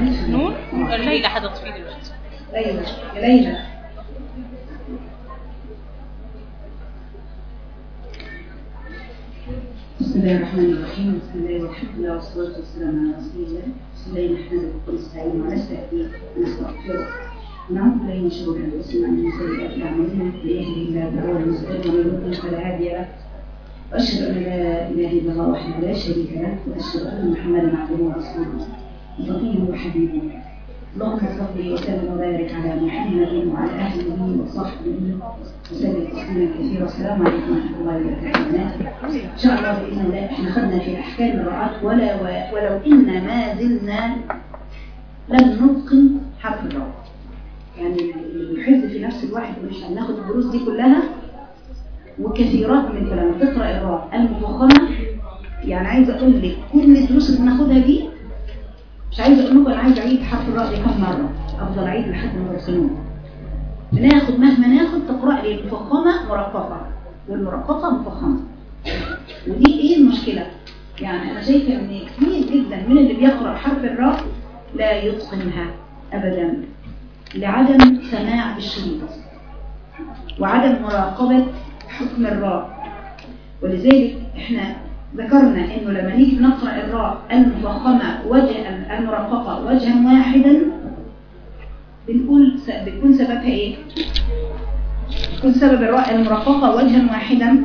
نون الليلة هتطفي دلوقتي ليلى يا ليلى. بسم الله الرحمن الرحيم. بسم الله والحمد لله والصلاة والسلام على رسول الله. بسم الله نحمده ونستعينه ونستهديه ونستغفره. ونعوذ بالله من شرور انفسنا ومن سيئات اعمالنا من يهده الله فهو المهتد ومن يضلل فلا هادي له. وأشهد أن لا إله إلا الله وحده لا شريك له. وأشهد أن محمدا عبده ورسوله. وصفيه وحبيبه اللهم صل وسلم وبارك على محمد وعلى اهله وصحبه وسلم تسليما كثيرا. السلام عليكم ورحمة الله وبركاته. إن شاء الله بإذن الله إحنا خدنا في أحكام الرعاة ولا ولو إن ما زلنا لم نتقن حرف الراء يعني اللي بيحز في نفس الواحد مش هناخد الدروس دي كلها وكثيرات من كلام. تقرأ الراء المفخمة. يعني عايزة أقول لك كل الدروس اللي بناخدها دي مش عايزه أقول لكم أنا عايزه أعيد حرف الراء دي كم مرة. أفضل أعيد لحد ما توصلوه بناخد مهما ناخد تقرأ لي المفخمة مرققة والمرققة مفخمة. ودي إيه المشكلة؟ يعني أنا شايفة إن كثير جدا من اللي بيقرأ حرف الراء لا يتقنها ابدا. لعدم سماع الشريط وعدم مراقبة حكم الراء. ولذلك إحنا ذكرنا إنه لما نيجي نقرأ الراء المفخمه وجه المرققة وجها واحدا بنقول س... بتكون سببها إيه؟ بتكون سبب الراء المرققة وجها واحدا.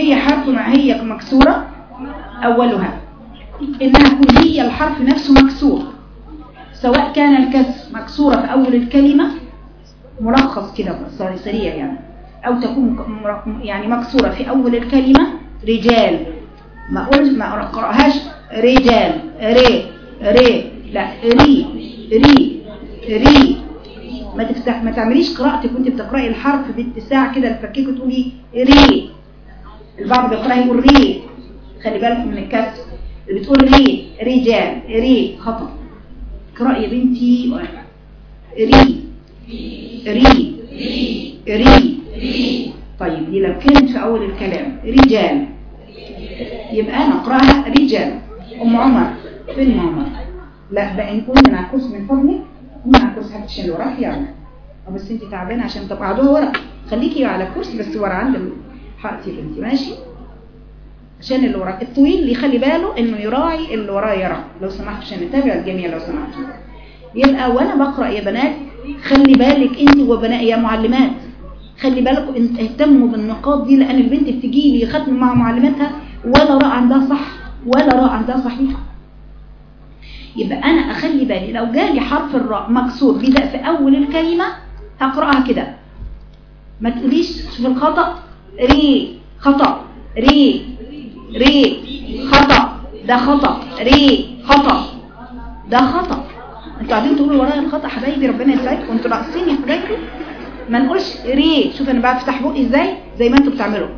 هي حرف هي مكسورة أولها. إنها تكون هي الحرف نفسه مكسور. سواء كان الكسر مكسورة في أول الكلمة ملخص كده سريع يعني. أو تكون يعني مكسورة في أول الكلمة رجال. ما اقولش ما اقراهاش رجال. ري. ري. لا ري. ري. ري. ما تفتح ما تعمليش قراءتك وأنت بتقرأي الحرف باتساع كده الفكيك وتقولي ري. البعض بيقرأ يقول ري. خلي بالكم من الكسر. اللي بتقول ري. رجال. ري. خطأ. اقرأي يا بنتي. ري. ري. ري. طيب دي لو كانت في أول الكلام رجال. يبقى نقرأها رجال. أم عمر. فين عمر؟ لا بقى نكون نعكس من فضلك نعكس حتى عشان وراك. يعني أو بس أنت تعبانة عشان تبقى قاعدة ورا. خليكي على كرسي بس ورا عند حقتي بنتي ماشي؟ عشان اللي وراك الطويل اللي يخلي باله إنه يراعي اللي وراه يرى لو سمحت عشان نتابع الجميع لو سمحتوا. يبقى وأنا بقرأ يا بنات خلي بالك انت وبنات يا معلمات. خلي بالكم انت اهتموا بالنقاط دي لأن البنت بتجي لي ختم مع معلماتها ولا راء عندها صح ولا راء عندها صحيح. يبقى أنا أخلي بالي لو جالي حرف الراء مكسور بدا في أول الكلمة هقرأها كده. ما تقوليش في الخطأ. ري خطأ. ري ري خطأ. ده خطأ. ري خطأ. ده خطأ. أنتوا قاعدين تقولوا ورايا الخطأ حبايبي ربنا يسعدكم. أنتوا ناقصين يا حبايبي. ما نقولش ري شوف أنا بفتح بقي إزاي؟ زي ما أنتوا بتعملوا.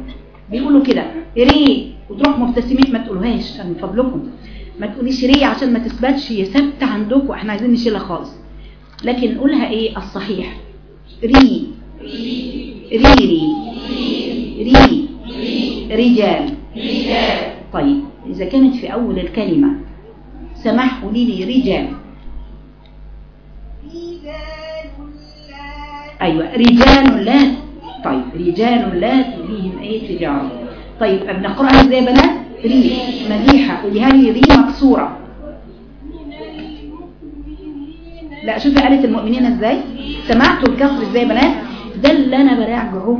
بيقولوا كده. ري وتروح مبتسمين ما تقولوهاش. من فضلكم. ما تقوليش ري عشان ما تثبتش. هي ثابته عندكم. إحنا عايزين نشيلها خالص. لكن نقولها إيه؟ الصحيح. ري ري ري ري رجال. طيب إذا كانت في أول الكلمة سمح قولي لي رجال. أيوه رجال لا طيب رجال لا تليهم إيه تجاره طيب بنقراها إزاي يا بنات ري مديحة. قوليها لي ري مكسورة. لا شوفي قالت المؤمنين إزاي. سمعتوا الكسر إزاي يا بنات ده اللي أنا براجعه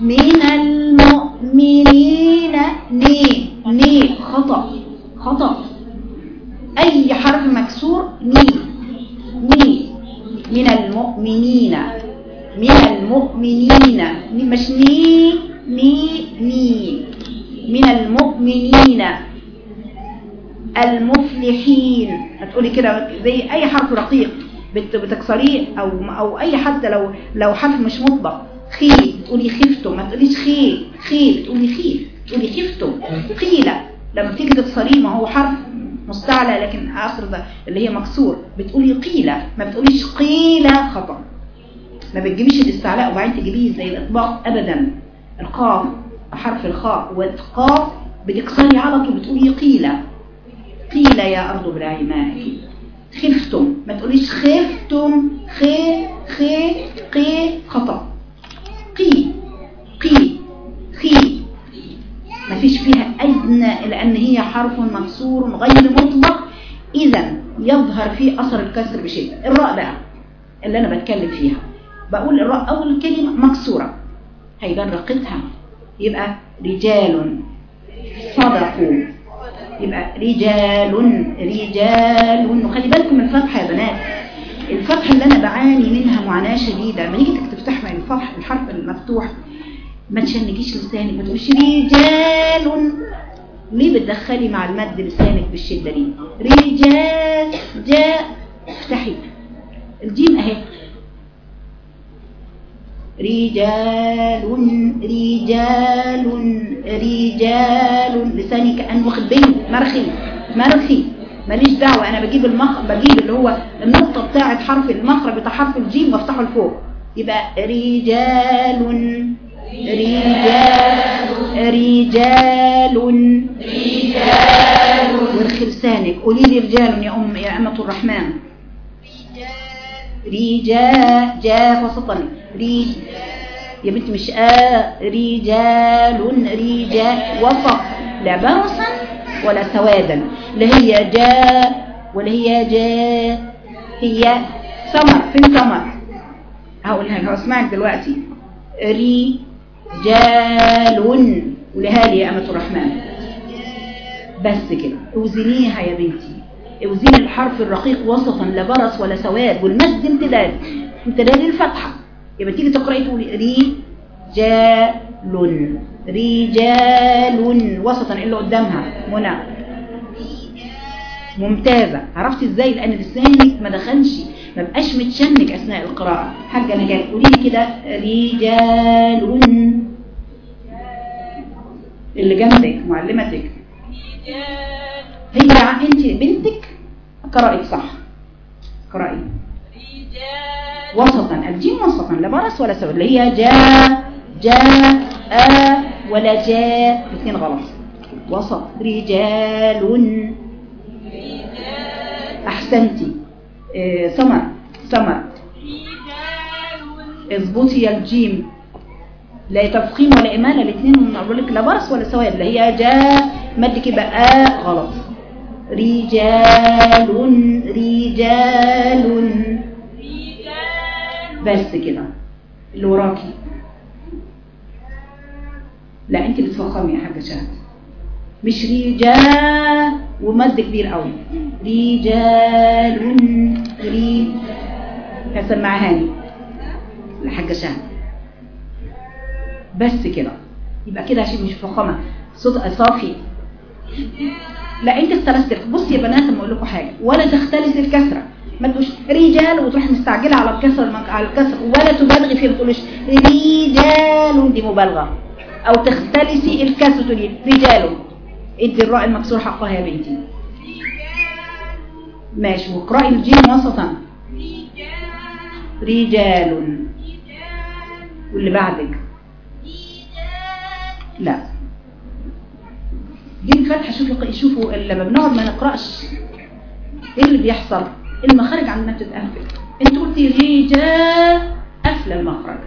من المؤمنين ني ني خطأ خطأ. أي حرف مكسور؟ ني ني من المؤمنين من المؤمنين مش ني ني ني من المؤمنين المفلحين هتقولي كده زي أي حرف رقيق بتكسريه أو أو أي حتى لو لو حرف مش مطبق. خي تقولي خفتم ما تقوليش خي خي تقولي خيف تقولي خفتم قيلة لما تيجي تكسريه ما هو حرف مستعلى لكن آخر ده اللي هي مكسور. بتقولي قيلة ما بتقوليش قيلة خطأ. ما بتجيبيش الاستعلاء وبعدين تجيبيه زي الإطباق ابدا. القاف حرف الخاء والقاف بتكسري على طول بتقولي قيلة قيل كلا يا ابلعي ماءك خفتم. ما تقوليش خفتم خي خي قي خطأ. قي قي فيش فيها أدنى لأن هي حرف مكسور غير مطلق. إذا يظهر فيه أثر الكسر بشدة الراء بقى اللي أنا بتكلم فيها. بقول الراء أول كلمة مكسورة. هيبان رقتها يبقى رجال صدقوا. يبقى رجال رجال. وخلي بالكم من الفتحة يا بنات. الفتحة اللي أنا بعاني منها معاناة شديدة. لما نيجي تفتح من الفتح الحرف المفتوح ما تشنجيش لسانك ما تقولش رجال. ليه بتدخلي مع المد لسانك بالشدة دي؟ رجال جاء افتحي. الجيم أهي. رجال رجال رجال. لساني كأن واخد بين مرخي مرخي. ماليش دعوة أنا بجيب المخ بجيب اللي هو النقطة بتاعت حرف المخرج بتاع حرف الجيم وأفتحه لفوق. يبقى رجال. رجال رجال رجال. وارخي لسانك. قولي لي رجال يا ام يا امة الرحمن. رجال. جاء وسطا. رجال يا بنت مش آ. رجال رجال. وسط. لا برصا ولا سوادا. لا هي جاء ولا هي جاء. هي سمر. فين سمر؟ هقولها هسمعك دلوقتي. رجال. ولها لي يا أمة الرحمن. بس كده. أوزنيها يا بنتي. اوزني الحرف الرقيق وسطا لا برص ولا سواد والمد امتداد. امتداد الفتحة يبقى تيجي تقرأي تقولي رجال. رجال. وسطا اللي قدامها. منى ممتازة. عرفتي إزاي؟ لأن لسانك ما دخلش ما بقاش متشنج أثناء القراءة. حاجة نجاة قولي لي كده رجال. اللي جنبك معلمتك. هي أنت بنتك؟ قرأي صح. قرأي. وسطا. الجيم وسطا. لا برص ولا سود. اللي هي جاء جاء آ ولا جاء الاثنين غلط. وسط. رجال. احسنتي آه سمر سمر. اظبطي يا الجيم. لا تفخيم ولا إمالة الاثنين أقول لك لا برص ولا سواد اللي هي جاء بقى آ غلط. رجال رجال. بس كده. اللي وراكي لا انت بتفخمي يا حاجة شهد مش رجال. ومد كبير قوي. رجال ري هسمعها لي الحاجة شهد بس كده. يبقى كده عشان مش فخامة. صوت صافي لا أنت استرست. بصي يا بنات لما أقول لكم حاجة. ولا تختلس الكسرة. ما تقولش رجال وتروح مستعجلة على الكسر على الكسر. ولا تبالغي فيه ما تقولش رجال دي مبالغة. أو تختلسي الكسر تقولي رجال. ادي الراء المكسور حقها يا بنتي. ماشي واقراي الجيم وسطا. رجال. واللي بعدك؟ لا. دي الفتحة شوفوا شوفوا لما بنقعد ما نقرأش. إيه اللي بيحصل؟ المخارج عندنا بتتقفل أنت قلتي رجاء قفل المخرج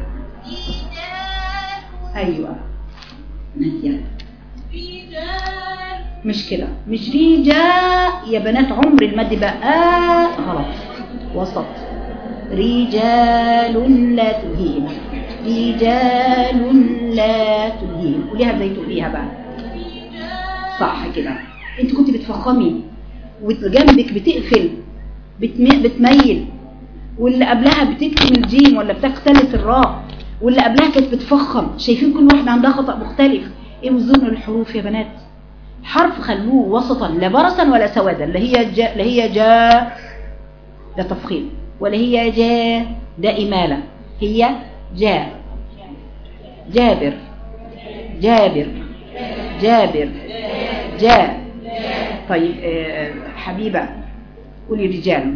أيوه. ناسيه مش كده. مش رجاء يا بنات عمر المد بقى. غلط. وسط. رجال لا تلهيهم. رجال لا تلهيهم. قوليها زي تقوليها بقى. صح كده. انت كنت بتفخمي. وجنبك بتقفل. بتميل. واللي قبلها بتكتم الجيم ولا بتختلف الراء. واللي قبلها كانت بتفخم. شايفين كل واحدة عندها خطأ مختلف. إيه وزن الحروف يا بنات؟ حرف خلوه وسطا لا برصا ولا سوادا لا هي جاء لا هي جاء ده تفخيم ولا هي جاء ده إمالة هي جاء. جابر جابر جابر جاء. طيب آه حبيبة قولي رجال.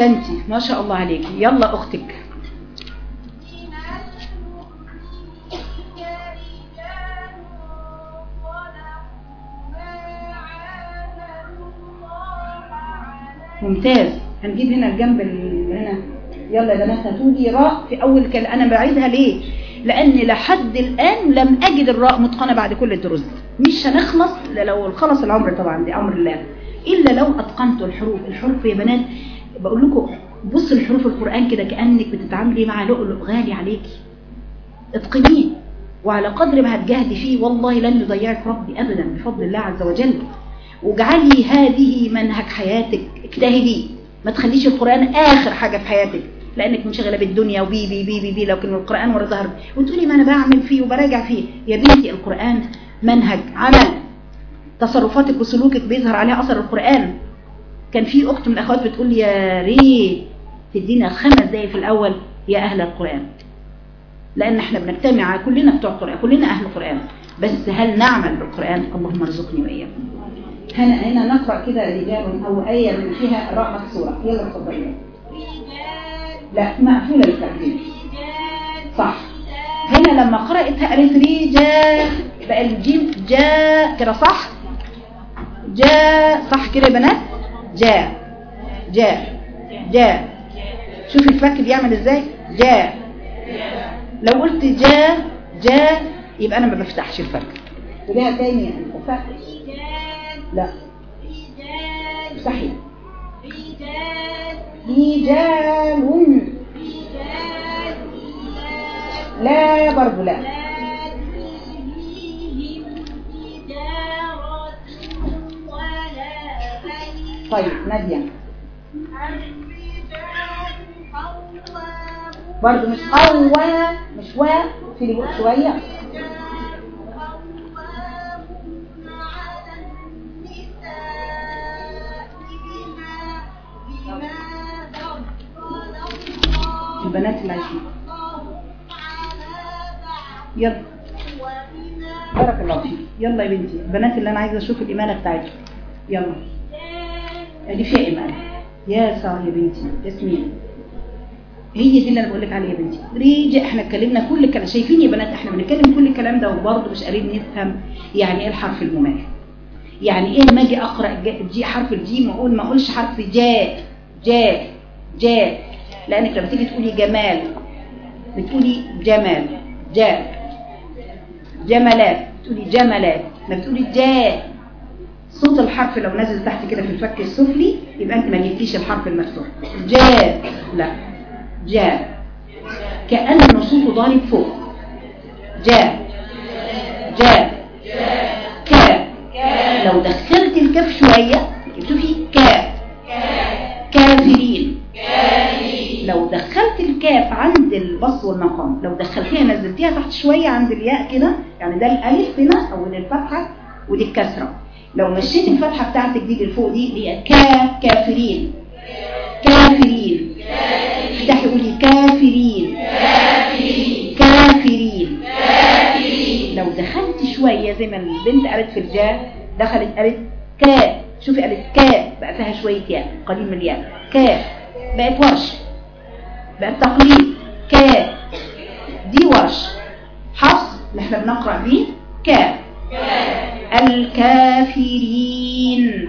أحسنتي. ما شاء الله عليك. يلا أختك. ممتاز. هنجيب هنا الجنب ال- هنا. يلا يا بنات هاتوا لي راء في أول كلمه أنا بعيدها ليه؟ لأن لحد الآن لم أجد الراء متقنة بعد كل الدروس. مش هنخلص لو خلص العمر طبعا دي أمر الله. إلا لو أتقنت الحروف. الحروف يا بنات بقول لكم بص الحروف القرآن كده كأنك بتتعاملي مع لؤلؤ غالي عليكي. اتقنيه وعلى قدر ما هتجاهدي فيه والله لن يضيعك ربي ابدا بفضل الله عز وجل. واجعلي هذه منهج حياتك اجتهدي. ما تخليش القرآن آخر حاجة في حياتك لأنك منشغلة بالدنيا وبي بي بي بي, بي لكن القرآن ورا ظهرك. وتقولي ما أنا بعمل فيه وبراجع فيه. يا بنتي القرآن منهج عمل. تصرفاتك وسلوكك بيظهر عليها أثر القرآن. كان في أخت من الأخوات بتقول يا ريت تدينا خمس دقايق في الأول يا أهل القرآن. لأن إحنا بنجتمع كلنا بتوع القرآن كلنا أهل القرآن بس هل نعمل بالقرآن؟ اللهم ارزقني وإياكم. هنا هنا نقرأ كده رجال أو آية من فيها راء مكسورة يلا اتفضلي. لا مقفولة التقديم صح. هنا لما قرأتها قالت رجال بقى الجيم جاء كده صح؟ جاء صح كده يا بنات؟ جاء جاء جاء. شوفي الفك بيعمل إزاي؟ جاء. لو قلت جاء جاء يبقى أنا ما بفتحش الفك. وليها تاني الفك لا. مستحيل رجال. لا برضو لا. طيب نادية برضو مش قوى مش وا في بقى شوية. البنات اللي عايشين. يلا. بارك الله فيك. يلا يا بنتي. البنات اللي أنا عايزة أشوف الامانه بتاعتهم. يلا. ادي فيها امانه يا ساره يا بنتي ياسمين هي دي اللي أنا بقول لك عليها يا بنتي. ريجا إحنا اتكلمنا كل الكلام. شايفين يا بنات إحنا بنتكلم كل الكلام ده وبرضه مش قادرين نفهم يعني إيه الحرف الممال يعني إيه لما أجي أقرأ جي حرف الجيم وأقول ما أقولش حرف جاء جاء جاء لأنك لما تيجي تقولي جمال بتقولي جمال جاء جملات بتقولي جملات ما بتقولي جاء صوت الحرف لو نزل تحت كده في الفك السفلي يبقى أنت ما جبتيش الحرف المفتوح. جاء. لا. جاء. كأن صوته ضارب فوق. جاء. جاء. كا لو دخلت الكاف شوية شوفي كا كافرين لو دخلت الكاف عند البص والمقام لو دخلتيها نزلتيها تحت شوية عند الياء كده يعني ده الألف هنا أو الفتحة ودي الكسرة. لو مشيت الفتحة بتاعتك دي لفوق دي هي كا كافرين. كافرين افتحي قولي كافرين. كافرين. لو دخلت شوية زي ما البنت قالت في الجاء دخلت قالت كا شوفي قالت كا بقى فيها شوية ياء قليل من الياء. كا بقت ورش. بقت تقليد كا دي ورش. حفص اللي إحنا بنقرأ بيه كا الكافرين.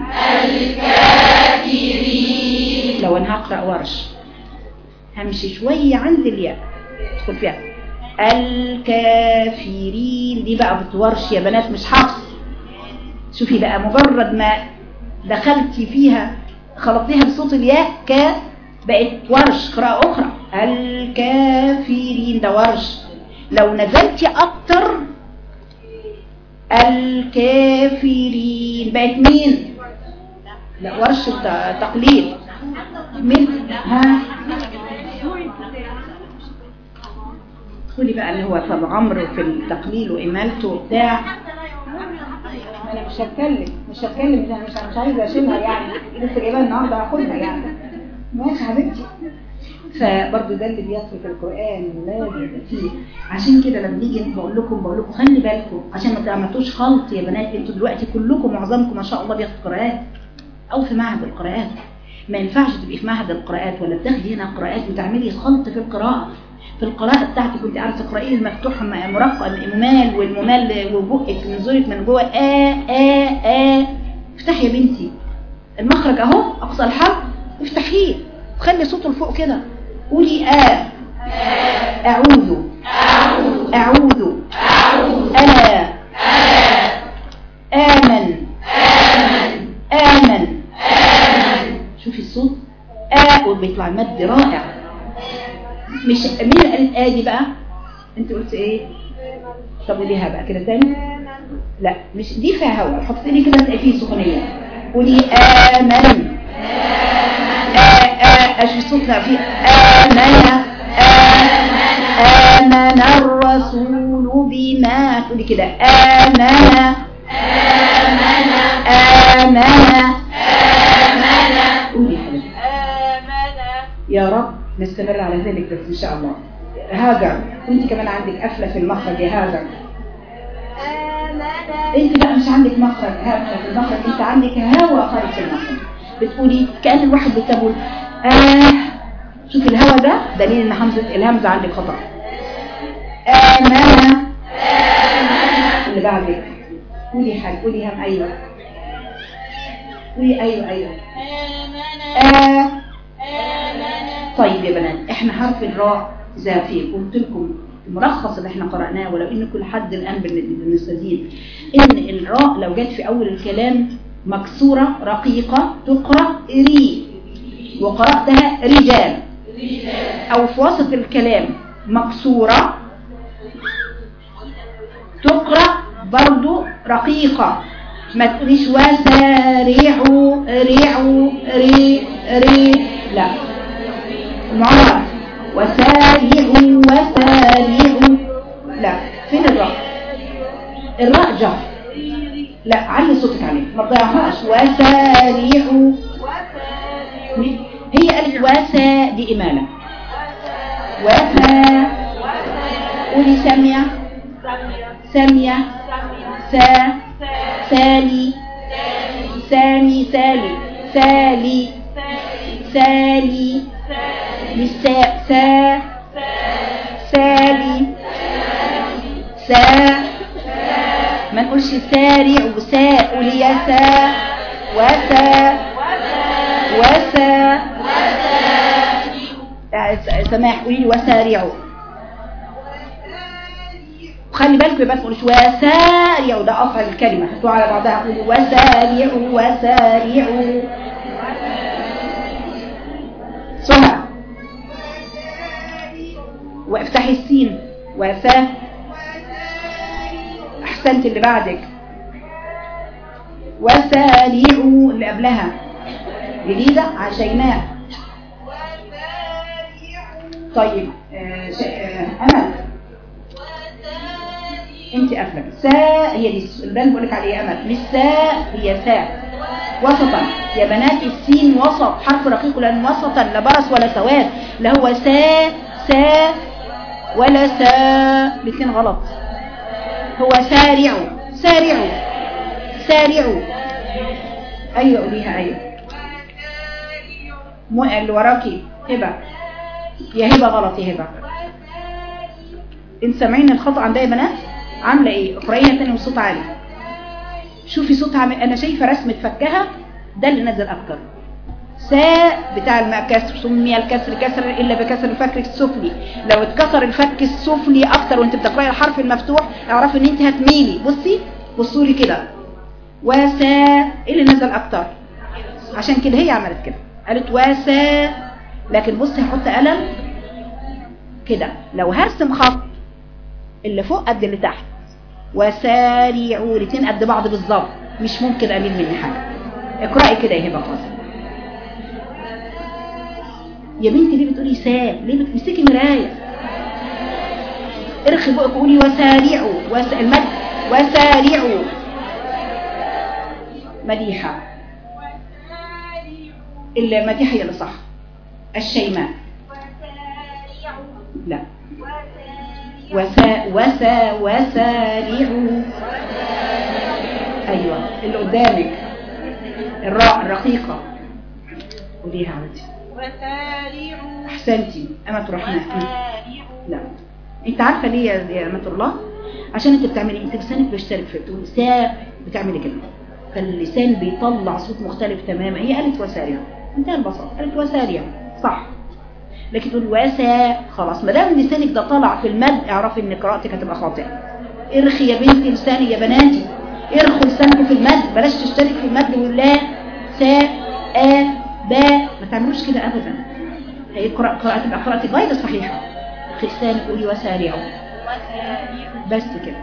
الكافرين. لو أنا هقرأ ورش. همشي شوية عند الياء. ادخل فيها. الكافرين. دي بقى بتورش يا بنات مش حفص. شوفي بقى مجرد ما دخلتي فيها خلطتيها بصوت الياء ك بقت ورش. قراءة أخرى. الكافرين. ده ورش. لو نزلتي أكتر الكافرين. بقت مين؟ لا ورش ت- تقليد مين؟ ها؟ قولي بقى اللي هو طب عمرو في التقليل وإمالته وبتاع. أنا مش هتكلم مش هتكلم مش مش عايزة أشيلها يعني. لسه جايبها النهارده هاخدها يعني. ماشي حبيبتي. فبرضه ده اللي بيصرف القرآن لازم يبقى فيه. عشان كده لما نيجي بقول لكم بقول لكم خلي بالكم عشان ما تعملوش خلط يا بنات أنتوا دلوقتي كلكم معظمكم ما شاء الله بياخد قراءات. أو في معهد القراءات. ما ينفعش تبقي في معهد القراءات ولا بتاخدي هنا قراءات وتعملي خلط في القراءة. في القراءة بتاعتك كنت عارفة تقرأيه المفتوح م- مرقق الممال والممال وبقك من من جوه آ آ آ. افتحي يا بنتي المخرج أهو أقصى الحرف افتحيه. خلي صوته لفوق كده. قولي آ أعوذ. أعوذ. ألا آمن. آمن. شوفي الصوت. آ وبيطلع المد رائع. مش مين قالت آ دي بقى؟ انت قلت إيه؟ طب قوليها بقى كده تاني. لا مش دي فيها هوا. حط كده تلاقي فيه سخونية. قولي آمن. أشوف صوتنا في آمن آمن آمن الرسول بما تقولي كده آمن آمن قولي يا حبيبتي يا رب نستمر على ذلك بس ان شاء الله هاجر انت كمان عندك قفله في المخرج يا هاجر انت بقى مش عندك مخرج هاجر في المخرج انت عندك هوا خارج المخرج بتقولي كأن الواحد بتقول آه شوف الهوا ده دليل إن همزه الهمزة عندك خطأ. آمنة اللي بعدك قولي حاجة قولي هم أيوه. قولي أيوه أيوه. آه طيب يا بنات إحنا حرف الراء زي في. قلت لكم الملخص اللي إحنا قرأناه ولو إن كل حد الآن بن- بنستزيد إن الراء لو جت في أول الكلام مكسورة رقيقة تقرأ ري وقرأتها رجال. أو في وسط الكلام. مكسورة تقرأ برضو رقيقة. ما تقوليش وسارعوا ريعوا ري ري لا. معرف وسارعوا وسارعوا لا. فين الراء؟ الراء جهر لا علي صوتك عليه. ما تضيعهاش. وسارعوا هي قالت وسا دي إمالة وسا قولي سامية. سامية. سا. سالي. سامي سالي. سالي. سالي. مش سا. سا سالي. سا. ما نقولش سارع وساء قولي يا سا وسا. وسا. سماح قولي لي وسارعوا. خلي بالكم يبقى تقولش وسارعوا ده قطع الكلمة. هاتوا على بعضها. قولي وسارعوا وسارعوا. سهى وافتحي السين. وسا أحسنت اللي بعدك. وسارعوا اللي قبلها. جديدة؟ عشيناء طيب آه، آه، أمل. أنت قافلة. ساء هي دي. البان بقول لك عليها أمل. مش ساء هي ساء. وسطا. يا بنات السين وسط. حرف رقيق لأن وسطا لا برص ولا سواد. لا هو سا سا ولا سا الاثنين غلط. هو سارعوا سارعوا سارعوا أيوه قوليها أيوه. اللي وراكي. هبه يا هبة غلط يا هبة. انت سامعين الخطأ عندها يا بنات؟ عاملة إيه؟ أقرأيها تاني بصوت عالي. شوفي صوتها عامل أنا شايفة رسمة فكها ده اللي نزل أكتر ساء بتاع الماء كسر سمي الكسر كسر إلا بكسر الفك السفلي لو اتكسر الفك السفلي أكتر وأنت بتقرأي الحرف المفتوح اعرفي إن أنت هتميلي. بصي بصوا لي كده. وساء إيه اللي نزل أكتر؟ عشان كده هي عملت كده. قالت وساء لكن بصي هحط قلم كده. لو هرسم خط اللي فوق قد اللي تحت. وسارعوا الاثنين قد بعض بالظبط. مش ممكن أميل مني حاجة. اقرأي كده يا هبة خلاص يا بنتي ليه بتقولي سا ليه بتمسكي مراية؟ ارخي بقك قولي وسارعوا. وس... المد وسارعوا. مديحة. المديحه هي اللي صح. الشيماء. لا. وسا وسا وسارعوا. أيوه. اللي قدامك. الراء الرقيقة. قوليها عادي وسارعوا. أحسنتي. امة الرحمن وسارعوا. لا. أنت عارفة ليه يا أمة الله؟ عشان أنت بتعملي أنت لسانك بيشترك في بتقول سا بتعملي كده. فاللسان بيطلع صوت مختلف تماما. هي قالت وسارع انتهى البساطة. قالت وسارع صح. لكن تقول وسا خلاص. ما دام لسانك ده طلع في المد اعرفي إن قراءتك هتبقى خاطئة. ارخي يا بنتي لساني يا بناتي. ارخوا لسانكم في المد. بلاش تشترك في المد ولا سا أ با ما تعملوش كده ابدا. هي قراءة تبقى قراءتك غير صحيحة. لسانك قولي وسارعوا بس كده.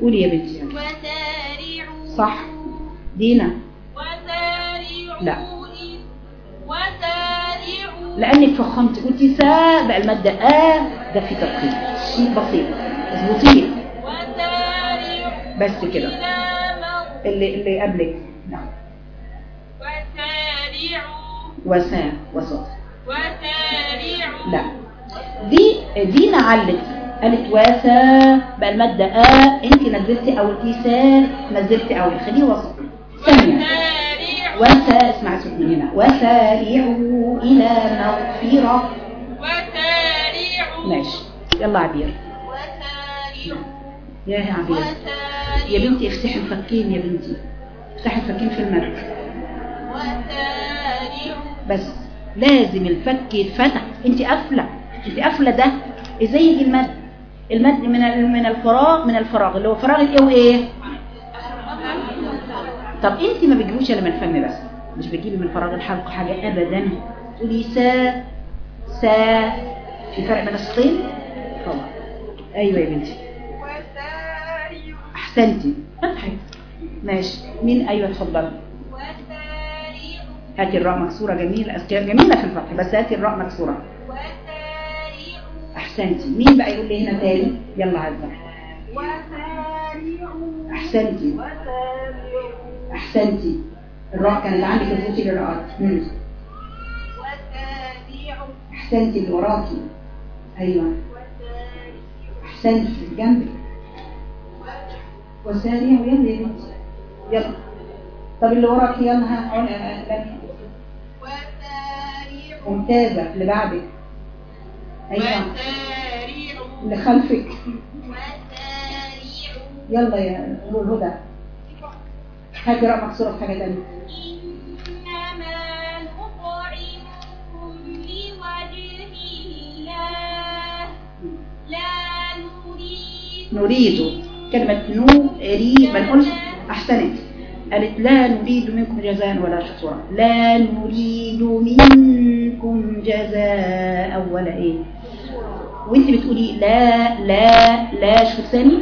قولي يا بنتي. وسارعوا صح. دينا. وسارعوا لا. وسارعوا لانك فخمت قلتي سا بقى المادة آ ده في شيء بسيط. وسارعوا بس كده. اللي اللي قبلك. نعم. وسارعوا وسا وسارعوا لا. دي دينا علت قالت واسا بقى المادة آ انت نزلتي أو قلتي سا نزلتي أو خليه وسط. ثانية. وسا اسمع من هنا. وسارعوا إلى مغفرة. وسارعوا. ماشي. يلا عبير. وسارعوا. يا عبير. يا بنتي افتحي الفكين يا بنتي. افتحي الفكين في المد وسارعوا. بس لازم الفك يتفتح. انت قافلة. انت قافلة ده. إزاي يجي المد. المد من من الفراغ من الفراغ. اللي هو فراغ الايه؟ وايه طب انت ما بتجيبوش إلا من الفم بس؟ مش بتجيبي من فراغ الحلق حاجة ابدا؟ تقولي سا سا في فرق بين الصوتين طبعا. أيوه يا بنتي. أحسنتي. فتحي ماشي. مين؟ أيوه اتفضلي. هاتي الراء مكسورة جميلة جميلة في الفتح بس هاتي الراء مكسورة. وسارعوا أحسنتي. مين بقى يقول لي هنا تاني؟ يلا عزة. وسارعوا أحسنتي. الراء كانت عندك اظبطي للراءات أحسنتي اللي وراكي. وسارعوا أحسنتي اللي جنبك. وسارعوا يلا يا بنتي يلا. طب اللي وراكي يلا ها. ممتازة. اللي بعدك. وسارعوا اللي خلفك. يلا يا هدى. هاتي راء مكسورة في حاجة تانية؟ إنما نطعمكم لوجه الله. لا نريد نريد. كلمة نريد ما نقولش أحسنت. قالت لا نريد منكم جزاء ولا شكورا. لا نريد منكم جزاء ولا إيه. وانت بتقولي لا لا لا شوف ثاني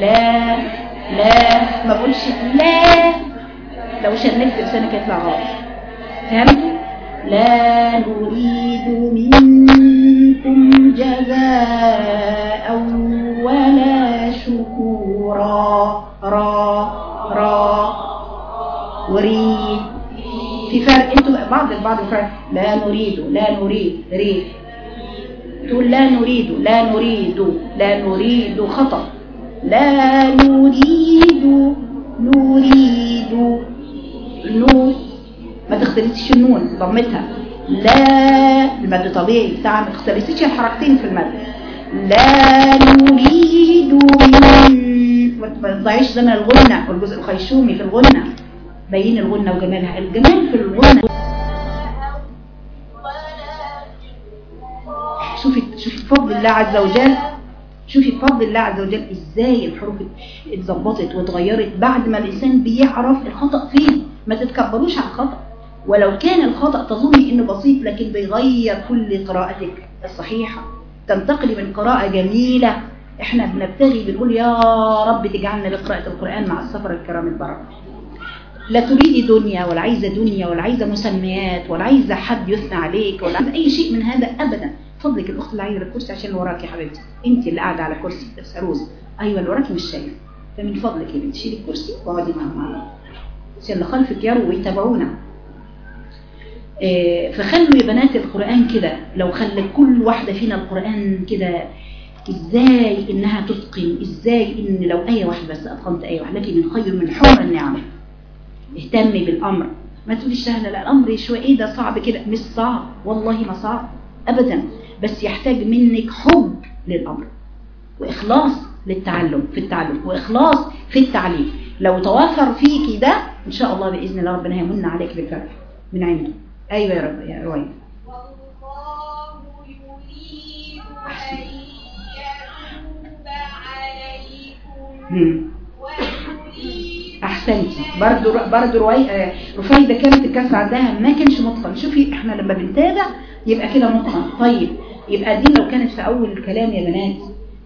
لا. لا ما بقولش لا. لو شنكت لسانك يطلع غلط. فهمتوا لا نريد منكم جزاء ولا شكورا. را را. وريد في فرق أنتوا بعض البعض فرق. لا نريد لا نريد ريد. تقول لا نريد لا نريد لا نريد خطأ. لا نريد نريد نور ما تختلسيش النون ضمتها لا المد طبيعي. بتاع ما تختلسيش الحركتين في المد. لا نريد من ما تضيعيش زمن الغنة والجزء الخيشومي في الغنة بين الغنة وجمالها. الجمال في الغنة شوفي شوفي فضل الله عز وجل. شوفي فضل الله عز وجل إزاي الحروف اتظبطت واتغيرت بعد ما الإنسان بيعرف الخطأ فين. ما تتكبروش على الخطأ. ولو كان الخطأ تظني إنه بسيط لكن بيغير كل قراءتك الصحيحة. تنتقلي من قراءة جميلة. إحنا بنبتغي بنقول يا رب تجعلنا لقراءة القرآن مع السفر الكرام البرر لا تريدي دنيا ولا عايزة دنيا ولا عايزة مسميات ولا عايزة حد يثنى عليك ولا عايزة أي شيء من هذا أبدا. فضلك الأخت اللي عايزة الكرسي عشان وراكي يا حبيبتي. أنت اللي قاعدة على كرسي بس روز أيوة اللي وراكي مش شايف فمن فضلك يا بنتي شيلي الكرسي واقعدي معانا عشان اللي خلفك يروا ويتابعونا إيه، فخلوا يا بنات القرآن كده. لو خلت كل واحدة فينا القرآن كده إزاي إنها تتقن؟ إزاي إن لو إيه واحدة بس أتقنت إيه واحدة لكن من خير من حور النعم اهتمي بالأمر. ما تقوليش سهلة لا الأمر شوية إيه ده؟ صعب كده. مش صعب. والله ما صعب. أبدا. بس يحتاج منك حب للأمر وإخلاص للتعلم في التعلم وإخلاص في التعليم. لو توافر فيكي ده إن شاء الله بإذن الله ربنا يمن عليك بالفتح من عنده أيوة يا رب يا روي أحسنتي. برضو برضو روي آه، رفايده كانت الكسر عندها ما كانش متقن. شوفي إحنا لما بنتابع يبقى كده متقن. طيب يبقى دي لو كانت في أول الكلام يا بنات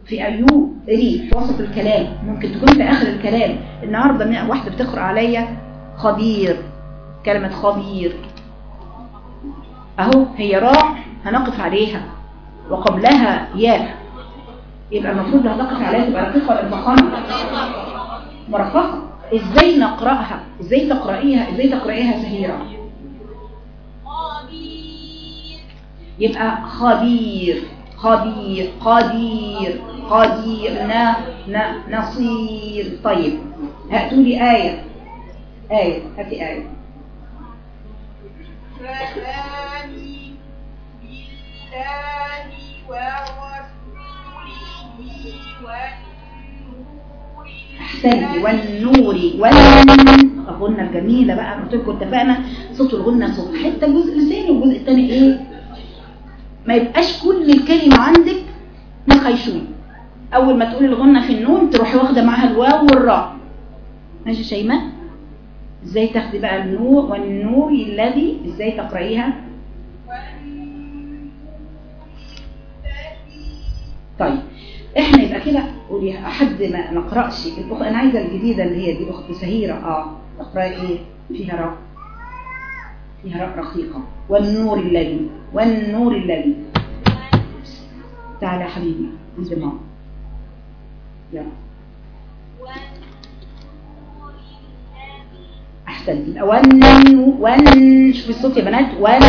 في ايوب ري في وسط الكلام ممكن تكون في آخر الكلام. النهارده م- واحدة بتقرأ عليا خبير كلمة خبير. أهو هي راء هنقف عليها. وقبلها ياء يبقى المفروض هنقف عليها تبقى رقيقه ولا مفخمه مرفقة إزاي نقرأها؟ إزاي تقرأيها؟ إزاي تقرأيها سهيرة؟ يبقى خبير خبير قدير قدير ن ن نصير. طيب هاتوا لي آية. آية هاتي آية. فآمن بالله ورسوله والنور احسنتي والنور. والن الغنة الجميلة بقى قلت لكم اتفقنا صوت الغنة صوت. حتة جزء لساني والجزء الثاني إيه؟ ما يبقاش كل الكلمة عندك مخيشون أول ما تقولي الغنة في النون تروحي واخدة معاها الواو والراء. ماشي شيماء إزاي تاخدي بقى النور والنور الذي إزاي تقرأيها؟ طيب إحنا يبقى كده قولي حد ما نقرأش. أنا عايزة الجديدة اللي هي دي أخت سهيرة. آه تقرأي إيه؟ فيها راء. فيها رقيقة. والنور الذي والنور الذي. تعالى حبيبي انت ماما يلا. ون ون شوفي الصوت يا بنات. ون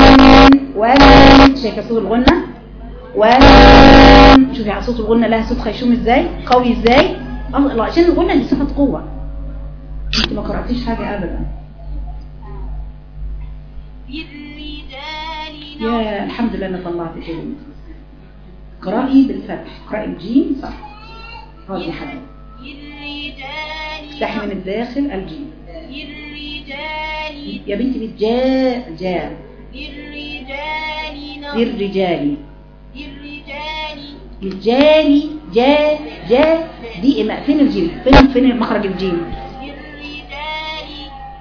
ون شايفة صوت الغنة؟ ون شوفي على صوت الغنة لها صوت خيشوم إزاي؟ قوي إزاي؟ عشان الغنة دي صفة قوة. أنت ما قرأتيش حاجة ابدا. يا الحمد لله أنا طلعت كلمه قرائي بالفتح قرائي بجيم صح. خلاص يا حبيبي. افتحي من الداخل الجيم. يا بنتي بالجاء جاء للرجال. بالرجال الجاري جا جا دي فين الجيم؟ فين فين مخرج الجيم؟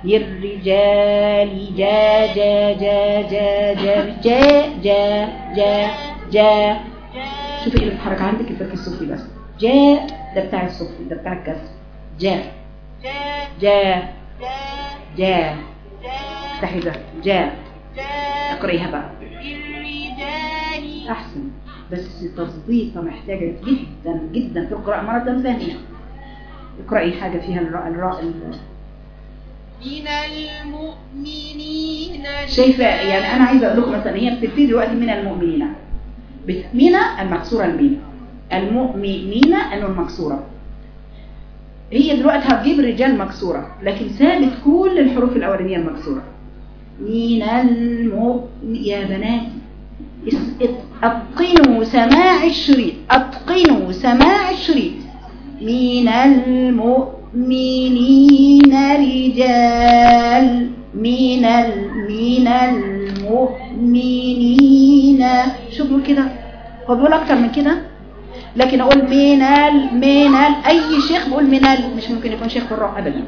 للرجال جا جا جا جا جا جا جا جا جا شوفي إيه اللي بيتحرك عندك الفك السفلي بس. جا. ده بتاع السفلي ده بتاع الكسر. جا. جا. جا. جا. جا. جا. افتحي ده جا. اقريها بقى. أحسن. بس تظبيطه محتاجة جدا جدا. في القراءه مرة ثانية. اقرأي حاجة فيها الراء الراء ال- من المؤمنين شايفة يعني أنا عايزة أقول لكم مثلا هي بتبتدي دلوقتي من المؤمنين. من المكسوره الميم المؤمنين إنه المكسوره هي دلوقتي هتجيب رجال مكسوره لكن ثابت كل الحروف الأولانية المكسوره من المؤمن يا بنات أتقنوا سماع الشريط. أتقنوا سماع الشريط. من المؤمنين رجال من من المؤمنين. شو بيقول كده. هو بيقول أكتر من كده. لكن أقول من من أي شيخ بيقول من مش ممكن يكون شيخ بالراء ابدا.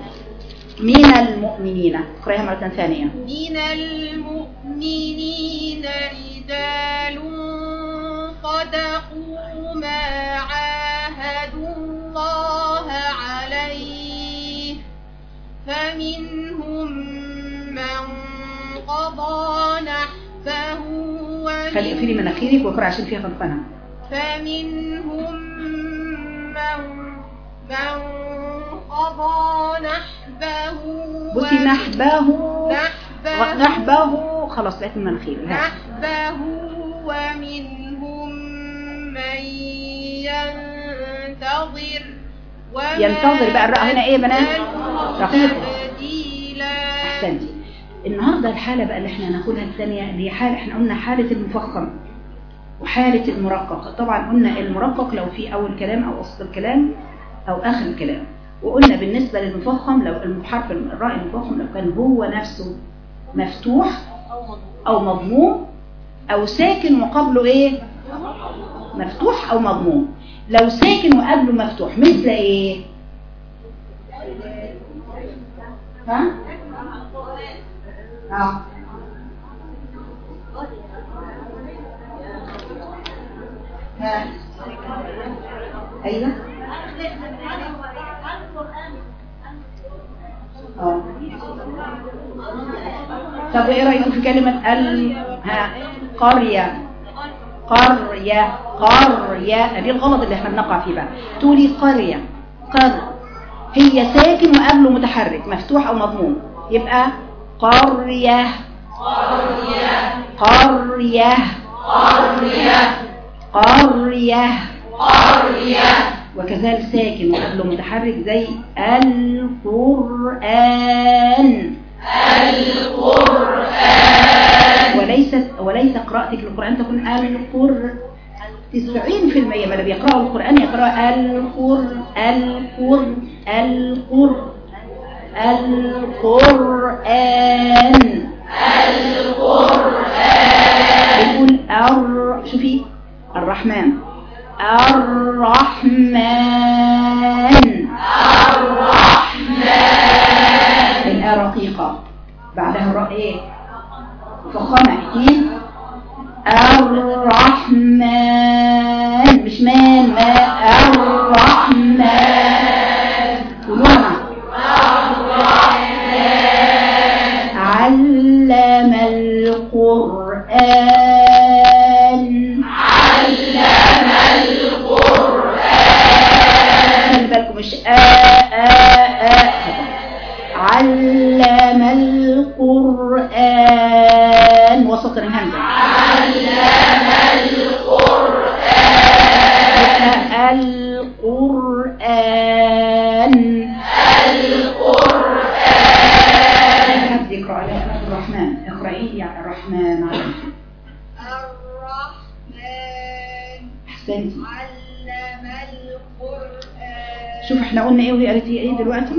من المؤمنين. أقرأها مرة ثانية. من المؤمنين رجال صدقوا ما عاهدوا الله فمنهم من قضى نحبه خلي اقفلي مناخيرك وأقرأ عشان فيها غلطانه فمنهم من من قضى نحبه بصي نحبه نحبه نحبه. خلاص لقيت المناخير. نحبه ومنهم من ينتظر ينتظر بقى الراء هنا إيه يا بنات؟ تبديلا. احسنتي النهاردة الحالة بقى اللي إحنا هناخدها الثانية اللي هي حالة إحنا قلنا حالة المفخم وحالة المرقق. طبعا قلنا المرقق لو في أول كلام أو وسط الكلام أو آخر الكلام. وقلنا بالنسبة للمفخم لو الحرف الراء المفخم لو كان هو نفسه مفتوح أو مضموم أو ساكن وقبله إيه؟ مفتوح أو مضموم. لو ساكن وقبله مفتوح مثل إيه؟ ها؟ آه. ها. أيوه. آه. طب إيه رايكم في كلمة ال ها؟ قرية. قرية قرية. دي الغلط اللي إحنا بنقع فيه بقى. تقولي قرية قر هي ساكن وقبله متحرك مفتوح أو مضموم يبقى قرية. قرية. قرية. قرية. قريه وكذلك ساكن وقبله متحرك زي القرآن. القرآن. وليست وليس قراءتك للقرآن. تكون القر 90% من اللي بيقرأوا القرآن يقرأ القر القر القر القرآن. القرآن. بيقول الر شوفي الرحمن. الرحمن. الرحمن. الآ رقيقة. بعدها الراء إيه؟ فخامة اثنين الرحمن. مش مان ما الرحمن إحنا قلنا إيه وهي قالت إيه دلوقتي؟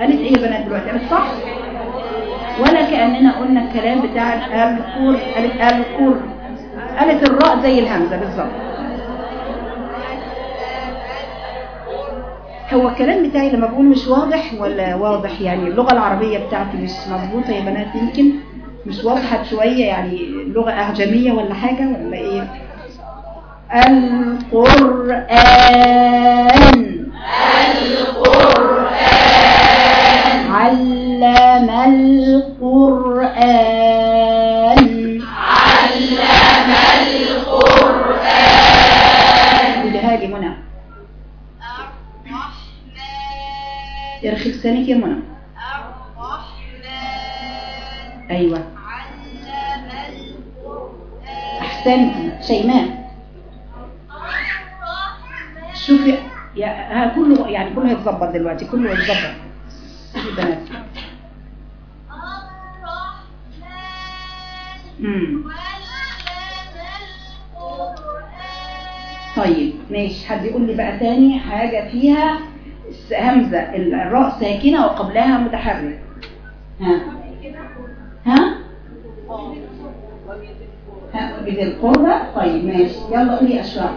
قالت إيه يا بنات دلوقتي؟ قالت صح. ولا كأننا قلنا الكلام بتاع القر قالت القر قالت الراء زي الهمزة بالظبط. هو الكلام بتاعي لما بقول مش واضح ولا واضح؟ يعني اللغة العربية بتاعتي مش مظبوطة يا بنات يمكن مش واضحة شوية يعني لغة أعجمية ولا حاجة ولا إيه؟ القرآن. لسانك يا منى الرحمن أيوه. علم القرآن احسنتي شيماء. شوفي يا كله يعني كله هيتظبط دلوقتي كله هيتظبط. شوفي بنات. الرحمن امم طيب ماشي. حد يقول لي بقى تاني حاجة فيها؟ همزة الراء ساكنة وقبلها متحرك. ها؟ ها؟ ها بذي القربة طيب ماشي. يلا قولي رسوله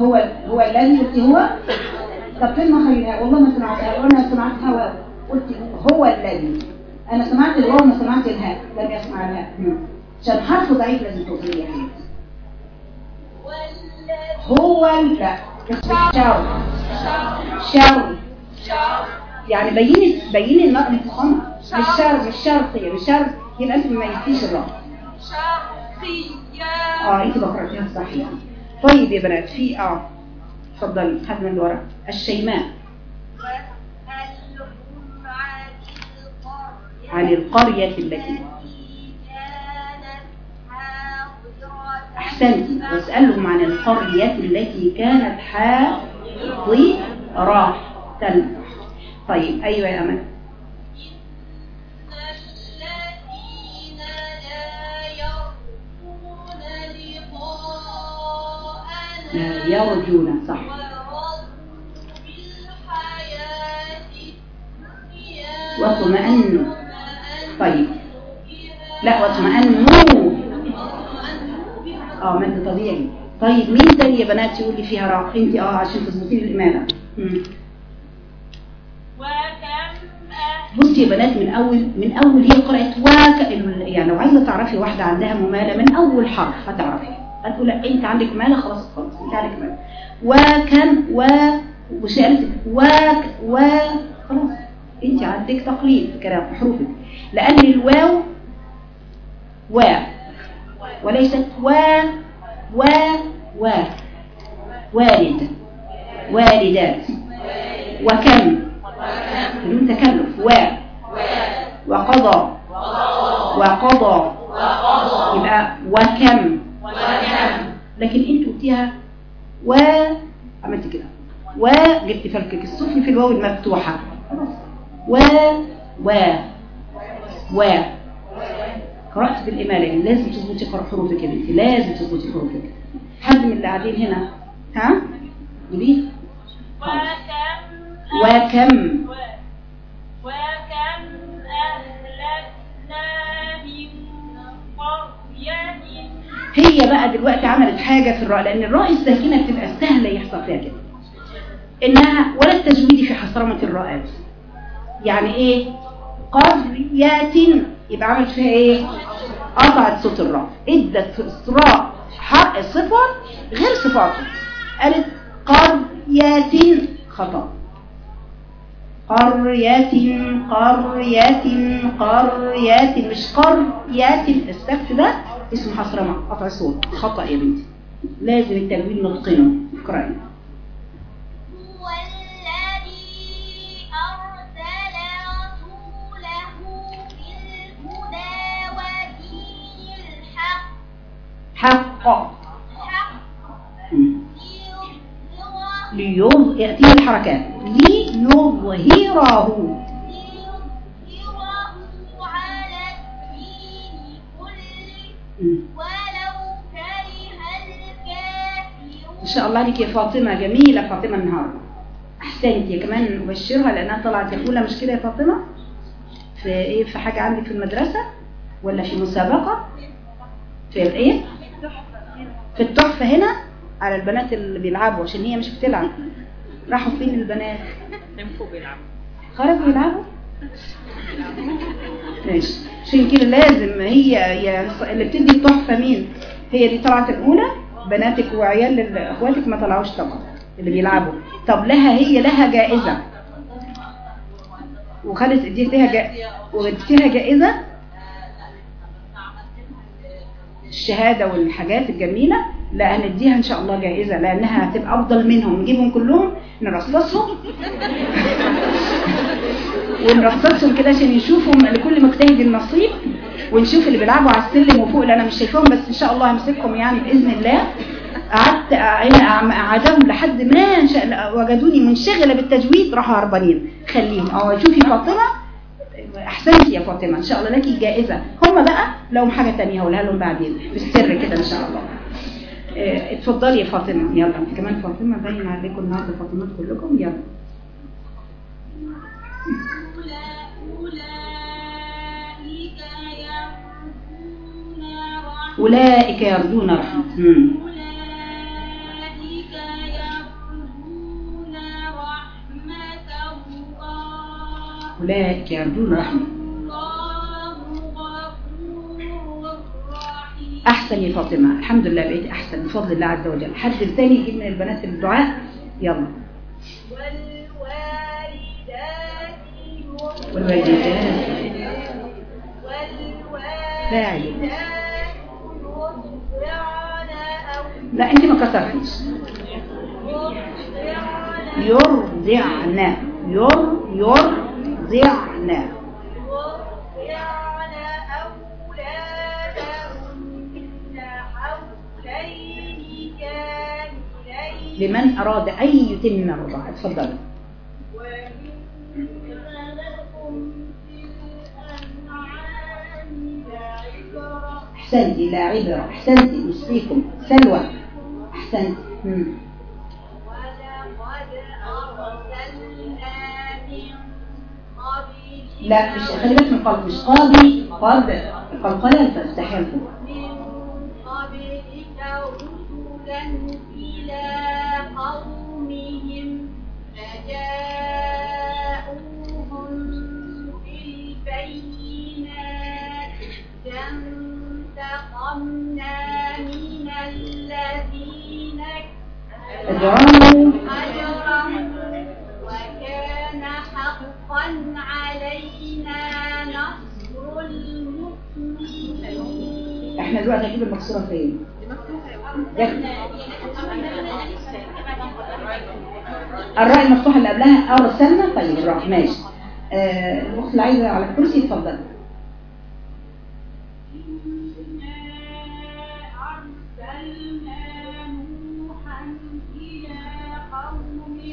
هو هو الذي قلت هو؟ طب ما خليها والله ما سمعتها وأنا سمعتها واو قلت هو الذي. أنا سمعت الواو ما سمعت الهاء. لم يسمع الهاء. عشان حرف ضعيف لازم حبيبتي والذي هو لا شاو. شاو. يعني بيني بيني النقل الفخامة مش شرط مش شرطية مش شرط يبقى انت ما يفتيش الراء. شرقية آه أنت بقرأتيها صحيح. طيب يا بنات في آه اتفضلي حد من ورا. الشيماء. عن القرية التي حاضرة أحسنتي واسألهم عن القرية التي كانت تنفح طيب أيوة يا أمل. يرجون صح. واطمأنوا طيب. لا واطمأنوا آه طبيعي. طيب مين تاني يا بنات يقول لي فيها راء انت آه عشان تظبطي أهل بصي يا بنات من أول من أول هي قرأت واك يعني لو عايزة تعرفي واحدة عندها ممالة من أول حرف هتعرفي. هتقول أنت عندك ممالة؟ خلاص خلاص انت عندك مماله وكم و وسالت واك و خلاص. انت عندك تقليد في كلام حروفك. لأن الواو و وليست و و و والد. والدات. وكم؟ بدون تكلف. و. وقضى. وقضى. يبقى وكم. لكن انت قلتيها و عملت كده. و جبت فلكك. السفلي في الواو المفتوحة. و و و. قرأت بالإمالة يعني لازم تظبطي حروفك يا بنتي لازم تظبطي حروفك حد من اللي قاعدين هنا. ها؟ قولي. وكم؟ وكم وكم أهلكنا من قرية هي بقى دلوقتي عملت حاجة في الراء لأن الراء الساكنة بتبقى سهلة يحصل فيها كده. إنها ولا التجويد في حصرمة الراءات يعني إيه؟ قرية يبقى عملت فيها إيه؟ قطعت صوت الراء. ادت الراء حق صفة غير صفاته. قالت قرية خطأ. قرية قرية قرية مش قرية. السقف ده اسمه حصرمة. قطع صوت. خطأ يا بنتي. لازم التجويد نتقنه اقرأي حق. ليظ يأتيه الحركات. ليظهره إن شاء الله عليك يا فاطمة جميلة فاطمة النهاردة. أحسنت يا كمان أبشرها لأنها طلعت الاولى مش كده يا فاطمة؟ في إيه؟ في حاجة عندك في المدرسة ولا في مسابقة؟ في الايه في التحفة هنا على البنات اللي بيلعبوا عشان هي مش بتلعب. راحوا فين البنات؟ خرجوا يلعبوا؟ ماشي. عشان كده لازم هي اللي بتدي التحفة مين؟ هي دي طلعت الأولى. بناتك وعيال ال- أخواتك ما طلعوش طبعا اللي بيلعبوا. طب لها هي لها جائزة. وخدت اديتها جائزة واديتها جائزة. الشهادة والحاجات الجميلة لا هنديها إن شاء الله جائزة لأنها هتبقى أفضل منهم. نجيبهم كلهم نرصصهم. ونرصصهم كده عشان يشوفوا لكل مجتهد النصيب ونشوف اللي بيلعبوا على السلم وفوق اللي أنا مش شايفاهم بس إن شاء الله همسكهم يعني بإذن الله. قعدت اقعدهم لحد ما وجدوني منشغلة بالتجويد راحوا هربانين. خليهم. آه شوفي فاطمة أحسنتي يا فاطمة إن شاء الله لك جائزة. هم بقى لهم حاجة تانية هقولها لهم بعدين بالسر كده إن شاء الله. آه، اتفضلي يا فاطمة. يلا كمان فاطمة باين عليكم النهارده فاطمات كلكم. يلا. أولئك يرجون رحمة. أولئك يرجون رحيم أحسن يا فاطمة. الحمد لله بقيت أحسن. بفضل الله عز وجل. حد تاني يجيب من البنات الدعاء؟ يلا. والوالدات. والوالدات. فاعل لا أنت ما كسرتيش. يرضعن. يرضعن ير يرضعن يرضعن أولادهن حولين كاملين لمن أراد أن يتم الرضاعة. اتفضلي أحسنتي لا عبرة. أحسنتي مش فيكم سلوى أحسنتي مم. لا مش خلي بالك من قلب مش قاضي قلب القلقلة فافتحها لكم قبلك رسلا إلى قومهم فجاءوهم بالبينات فانتقمنا من الذين دلوقتي هنجيب المكسورة فين؟ يكفي. الراء المفتوحة اللي قبلها. أرسلنا طيب الراء ماشي. آه، الأخت اللي عايزة على الكرسي اتفضل.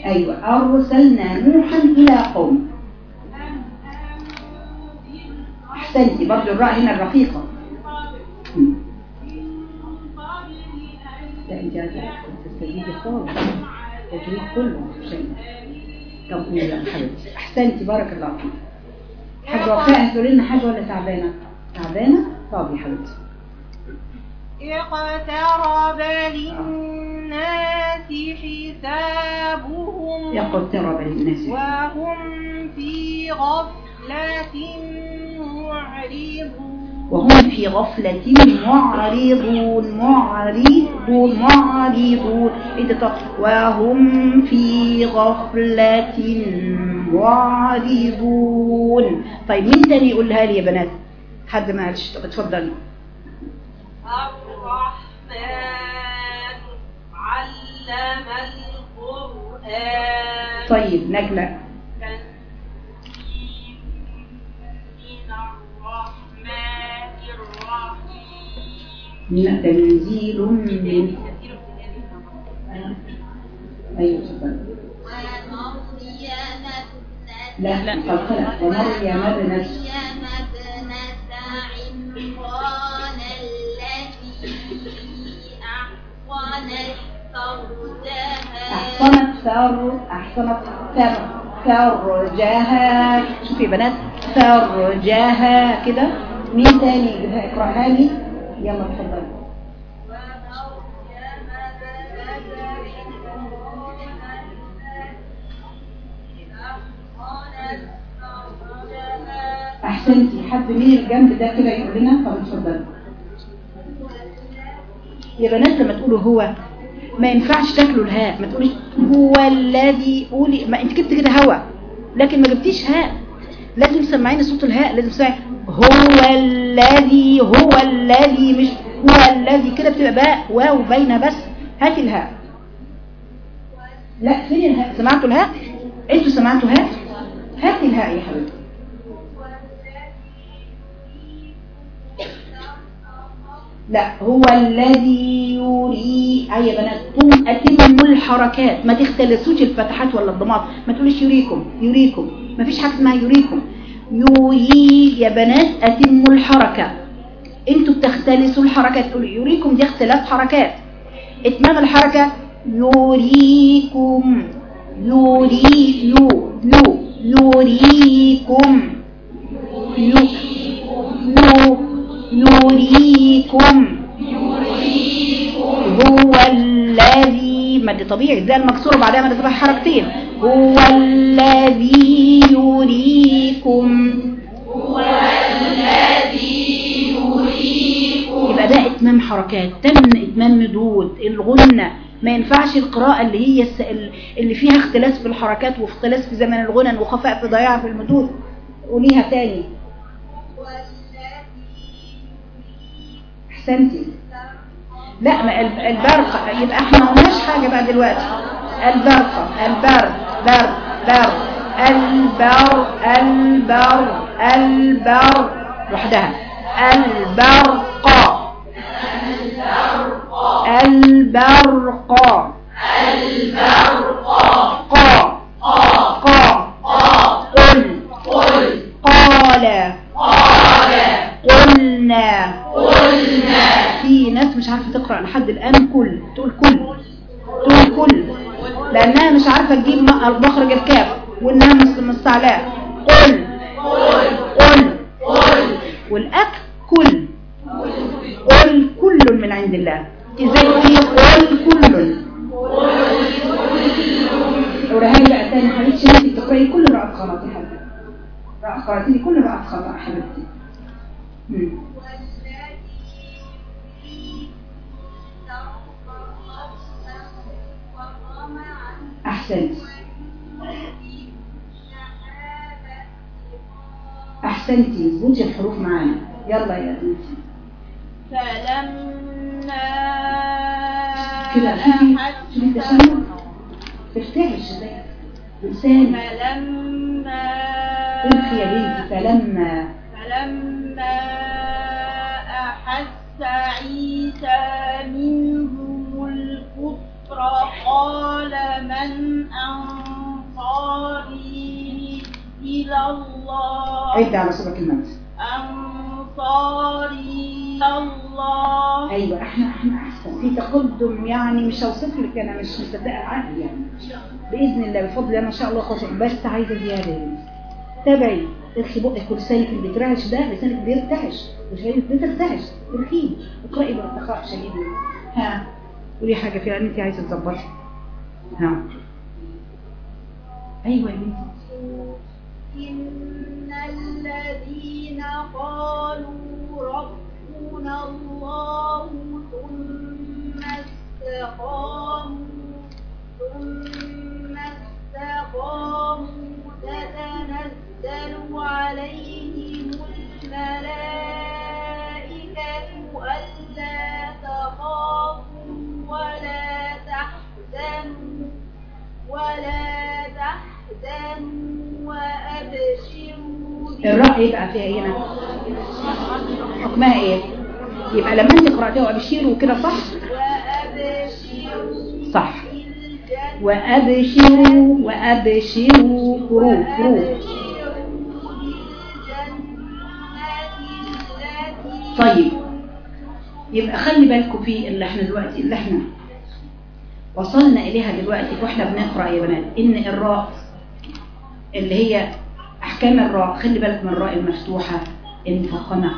أيوة. أرسلنا نوحا إلى قوم. أحسنتي برضو الراء هنا الرقيقة. خالص تجريد كله شيء. طب قولي يا حبيبتي احسنتي بارك الله فيك. حاجة وفاء هتقولي لنا حاجة ولا تعبانة؟ تعبانة؟ طب يا حبيبتي. اقترب للناس حسابهم يقترب للناس. وهم في غفلة معرضون. وهم في غفلة معرضون معرضون معرضون؟ وهم في غفلة معرضون. طيب مين تاني يقولها لي يا بنات؟ حد ما قالش. طب اتفضلي الرحمن علم القرآن. طيب نجلة تنزيل من أيوة ابنة لا ابنة مريم ابنة عمران التي أحصنت ثر أحصنت ثر فرجها شوفي يا بنات فرجها كده مين تاني؟ اقراها لي يلا اتفضلي احسنتي حد مين الجنب ده كده يقول لنا طب يا بنات لما تقولوا هو ما ينفعش تاكلوا الهاء. ما تقوليش هو الذي قولي ما أنت جبت كده هوا لكن ما جبتيش هاء. لازم تسمعيني صوت الهاء لازم تسمعي. هو الذي هو الذي مش هو الذي. كده بتبقى باء واو باينة بس. هاتي الهاء. لا فين الهاء؟ سمعتوا الهاء؟ أنتوا سمعتوا هاء؟ هاتي الهاء يا حبيبتي. لا هو الذي يري أي يا بنات طول اتموا الحركات. ما تختلسوش الفتحات ولا الضمات ما تقوليش يريكم يريكم. ما فيش حاجة اسمها يريكم. يري يا بنات اتموا الحركة. أنتوا بتختلسوا الحركات تقولوا يريكم دي اختلاف حركات. اتمام الحركة؟ يريكم. يري يو يو يريكم. يو يو يريكم. هو الذي مد طبيعي زي المكسور بعدها مد طبيعي حركتين. هو الذي يريكم. يبقى ده إتمام حركات تم إتمام مدود الغنة. ما ينفعش القراءة اللي هي الس- اللي فيها اختلاس في الحركات واختلاس في زمن الغنن وخفاء في ضياع في المدود قوليها تاني. احسنتي لا ما الب- البرق يبقى إحنا ما قلناش حاجة بقى دلوقتي. البرق البر بر بر. البر البر البر. لوحدها. البرق البرق قا قا قل قال. قلنا. في ناس مش عارفة تقرأ لحد الآن كل. تقول كل. تقول كل. لأنها مش عارفة تجيب مخرج الكاف وإنها مس- مستعلاء قل. قل. والأك كل. قل كل من عند الله. إزاي تقولي قل كل. ورهاي بقى تاني. حبيبتي أنت تقرأي كل رأت خلاص يا حبيبتي رأت قرأتي كل خلاص يا حبيبتي. أحسنت. أحسنتي اظبطي الحروف معانا. يلا يا بنتي. فلما كده شوفي شوفي التشنج تفتحي الشباب لسانك فلما يا بنتي فلما فلما أحس عيسى منهم الكفر قال من أنصاري إلى الله؟ عد على صوتك المد أنصاري إلى الله. أيوه إحنا إحنا أحسن. في تقدم يعني مش هوصف لك أنا مش مصدقة العقل يعني. بإذن الله بفضل الله ما شاء الله خاطئ بس يا بنتي تابعي. ارخي بقك ولسانك اللي بيترعش ده لسانك بيرتعش مش هي بترتعش ارخيه اقراي بارتخاء شديد ها. قولي حاجة فيها ان أنت عايزة تظبطي ها. أيوه يا بنتي. إن الذين قالوا ربنا الله ثم استقاموا ثم استقاموا تتنزل عليهم الملائكة ألا تخافوا ولا تحزنوا ولا تحزنوا وأبشروا الراء يبقى فيها إيه هنا؟ حكمها إيه؟ يبقى لما أنت قراتيها وأبشروا كده صح؟ وأبشروا صح. فرو وأبشروا بالجنة التي طيب يبقى خلي بالكم في اللي إحنا دلوقتي اللي إحنا وصلنا إليها دلوقتي وإحنا بنقرأ يا بنات إن الراء اللي هي أحكام الراء خلي بالكم من الراء المفتوحة المفخمه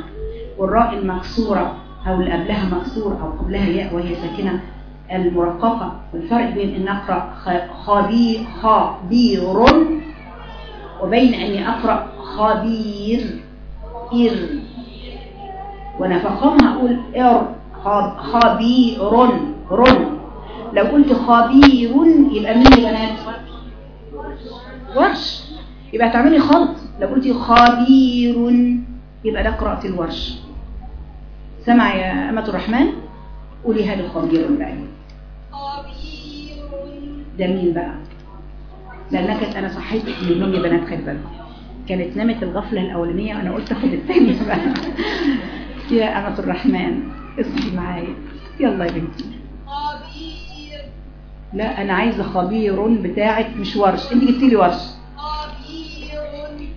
والراء المكسورة أو اللي قبلها مكسور أو قبلها ياء وهي ساكنة المرققة والفرق بين أقرأ خ- خبير خبير وبين أني أقرأ خبير إر وأنا فخمها أقول إر خب- خبير. رن لو قلت خبير يبقى مين يا بنات ورش يبقى هتعملي خلط. لو قلتي خبير يبقى ده قراءة الورش. سمع يا أمة الرحمن؟ قولي هذا خبير بقى خبير جميل بقى. لأنها كانت أنا صحيتك من النوم يا بنات خد بالكم كانت نامت الغفلة الأولانية وأنا قلت أخد الثانية بقى. يا أمة الرحمن اصحي معايا. يلا يا بنتي. لا أنا عايزة خبير بتاعك مش ورش. أنت جبتي لي ورش. خبير.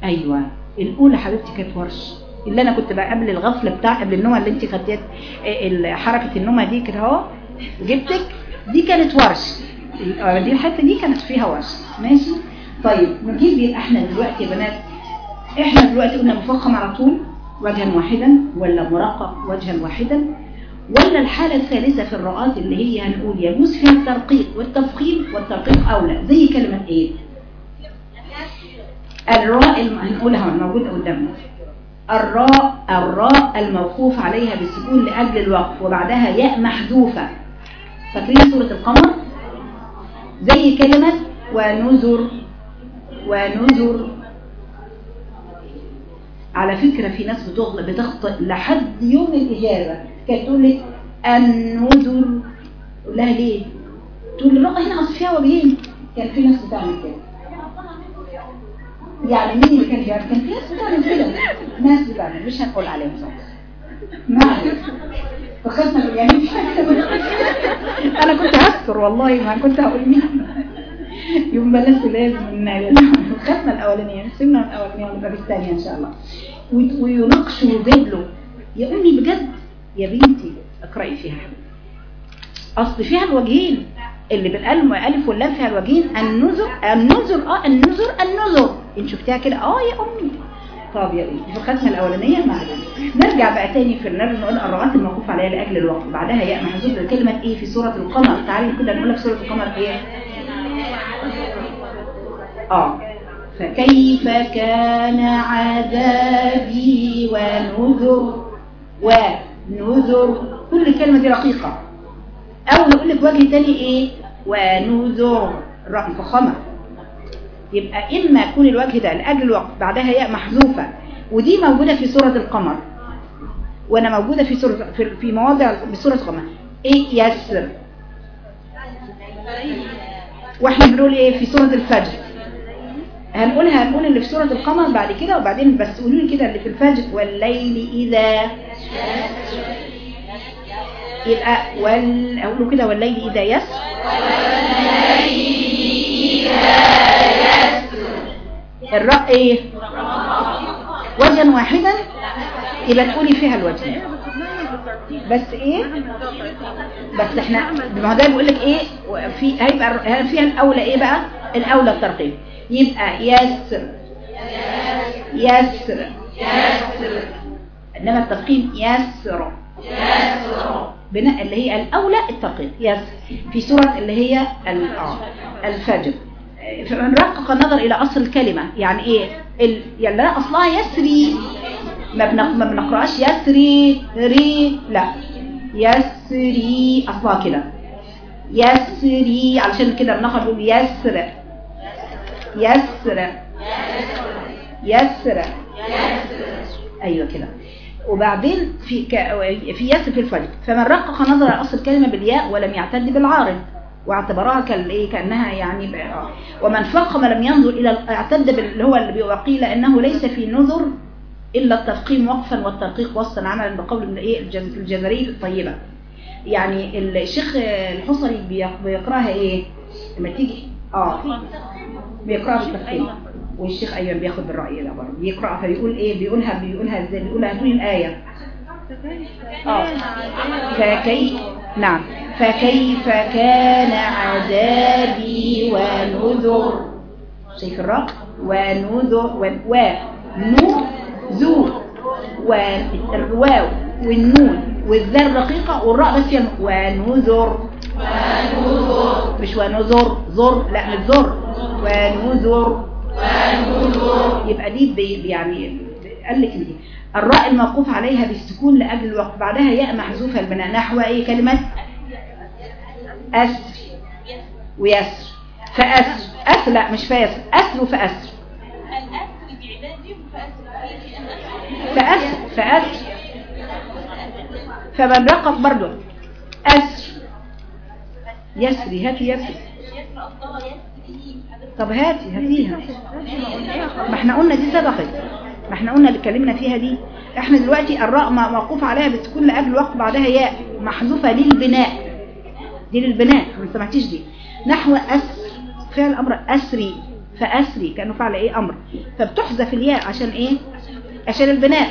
أيوه. الأولى حبيبتي كانت ورش. اللي أنا كنت بقى قبل الغفلة بتاع قبل النومه اللي انت خدتيها حركة النومة دي كده أهو. جبتك؟ دي كانت ورش. دي الحتة دي كانت فيها ورش ماشي؟ طيب نجيب يبقى إحنا دلوقتي يا بنات إحنا دلوقتي قلنا مفخم على طول وجها واحدا ولا مرقق وجها واحدا ولا الحالة الثالثة في الرؤات اللي هي هنقول يجوز فيها الترقيق والتفخيم والترقيق أولى. زي كلمة إيه؟ الراء. هنقولها موجودة قدامنا. الراء الراء الموقوف عليها بالسكون لأجل الوقف وبعدها ياء محذوفة. فاكرين سورة القمر؟ زي كلمة ونذر ونذر على فكرة في ناس بتغلط بتخطئ لحد يوم الإجابة كانت تقول لك النذر. تقول لها ليه؟ تقول لي الراء هنا أصل فيها وجهين كان في ناس بتعمل كده. يعني مين اللي كان بيعمل؟ كان في ناس بتعمل كده. ناس بتعمل. مش هنقول عليهم صح. ما عليك فخدنا يعني أنا كنت هستر والله ما كنت هقول مين. يوم بلاش لازم خدنا الأولانية سيبنا الأولانية ونبقى بالثانيه إن شاء الله. وي- ويناقشوا ويجادلوا يا أمي بجد يا بنتي اقرأي فيها. أصل فيها الوجهين. اللي بالالف والألف واللام فيها الوجهين. النذر النذر آه النذر النذر. انت شفتيها كده آه يا أمي. طب يا بنتي في الختمه الاولانيه علينا نرجع بقى تاني في النبي نقول الرغات الموقوف عليها لأجل الوقت. بعدها ياء محذوف لكلمه إيه في سورة القمر. تعالي كده نقول لك سورة القمر إيه؟ آه. فكيف كان عذابي ونذر؟ ونذر. كل كلمة دي رقيقة. أو نقول لك وجه تاني إيه؟ ونذر. الرقم فخمة يبقى إما يكون الوجه ده لأجل الوقت بعدها ياء محذوفة ودي موجودة في سورة القمر. وأنا موجودة في سورة في, في مواضع بسورة القمر. إيه؟ يسر وإحنا بنقول إيه؟ في سورة الفجر. هنقولها هنقول اللي في سورة القمر بعد كده وبعدين بس قولوا لي كده اللي في الفجر. والليل إذا يبقى وال أقولوا كده والليل إذا يس الراء إيه وجها واحدا؟ يبقى تقولي فيها الوجه. بس إيه؟ بس إحنا ما هو ده بيقول لك إيه؟ في هيبقى فيها الأولى إيه بقى؟ الأولى الترقيم. يبقى يسر يسر إنما الترقيم يسر بناء اللي هي الأولى الترقيم. يسر في سورة اللي هي آه، الفجر. فمن رقق النظر إلى أصل الكلمة يعني إيه؟ ال... يعني لا أصلها يسري. ما بنق... ما بنقراش يسري ري لا. يسري أصلها كده. يسري علشان كده بناخد نقول يسر يسر يسر أيوه كده. وبعدين في ك... في يسر في الفجر. فمن رقق نظر على أصل الكلمة بالياء ولم يعتد بالعارض. واعتبرها كالايه كأنها يعني. آه. ومن فقم لم ينظر إلى اعتد باللي هو اللي وقيل إنه ليس في نذر إلا التفقيم وقفا والترقيق وسطا عملا بقول إيه الجز... الجزري الطيبة. يعني الشيخ الحصري بيق- بيقرأها إيه؟ لما تيجي آه. بيقرأها بالتفقيم والشيخ أيوه بياخد بالرأي ده برضه. بيقرأ فبيقول إيه؟ بيقولها بيقولها إزاي؟ بيقولها هاتولي الآية. آه. فكي نعم. فكيف كان عذابي ونذر؟ شايف الراء. ونذر و و نو ذو والواو والنون. والذال رقيقة والراء بس يعني ونذر. مش ونذر زر لا مش زر ونذر. يبقى دي يعني قال لك دي. الراء الموقوف عليها بالسكون لأجل الوقت بعدها ياء محذوفة البناء. نحو إيه كلمة؟ أسر. ويسر. فأسر. أسر لا مش فيسر أسر وفأسر. فأسر. فأسر. فمن رقق برضو. أسر. يسري. هاتي يسري. طب هاتي هاتيها. ما إحنا قلنا دي سبقت. ما إحنا قلنا اللي اتكلمنا فيها دي إحنا دلوقتي الراء موقوف عليها بالسكون لاجل الوقت بعدها ياء محذوفة للبناء. دي للبناء ما سمعتيش دي. نحو أسر فعل أمر أسري فأسري كأنه فعل إيه؟ أمر. فبتحذف الياء عشان إيه؟ عشان البناء.